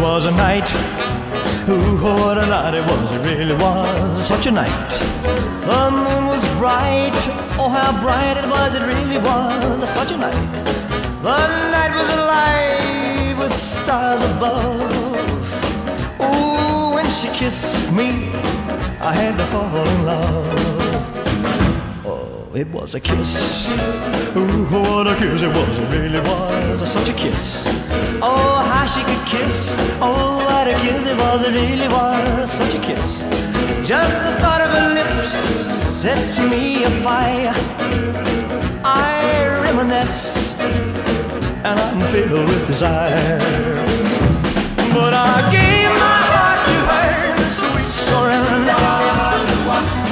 was a night. Ooh, what a night it was, it really was such a night. The moon was bright, oh how bright it was, it really was such a night. The night was alive with stars above. Ooh, when she kissed me, I had to fall in love. Oh, it was a kiss. Ooh, what a kiss it was, it really was such a kiss. Kiss. Oh, what a kiss it was, it really was such a kiss. Just the thought of her lips sets me afire. I reminisce, and I'm filled with desire. But I gave my heart to her, sweet surrender.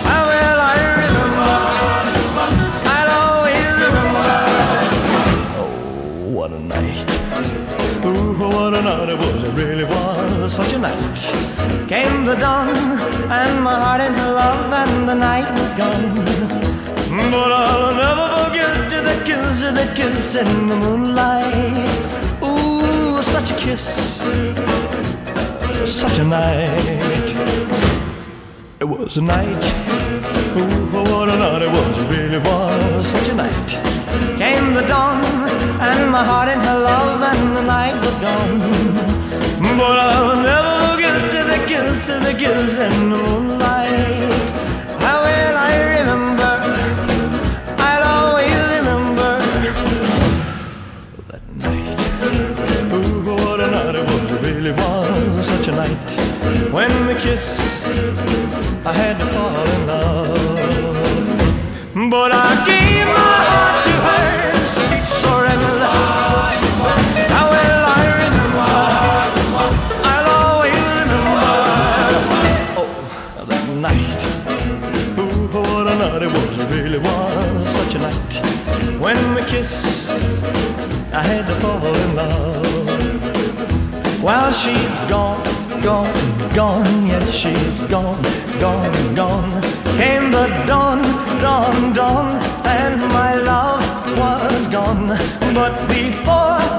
How well I remember, I'll always remember. Oh, what a night. Ooh, what a night it was, it really was such a night. Came the dawn, and my heart in love, and the night was gone. But I'll never forget the kiss, the kiss in the moonlight. Ooh, such a kiss, such a night. It was a night. Ooh, what a night it was, it really was such a night. Came the dawn, and my heart in gone. But I'll never forget the kiss, the kiss in the moonlight. How well I remember, I'll always remember that night. Ooh, what a night it was, it really was such a night. When we kissed, I had to fall in love. But I When we kissed, I had to fall in love. While she's gone, gone, gone, yes, she's gone, gone, gone. Came the dawn, dawn, dawn, and my love was gone. But before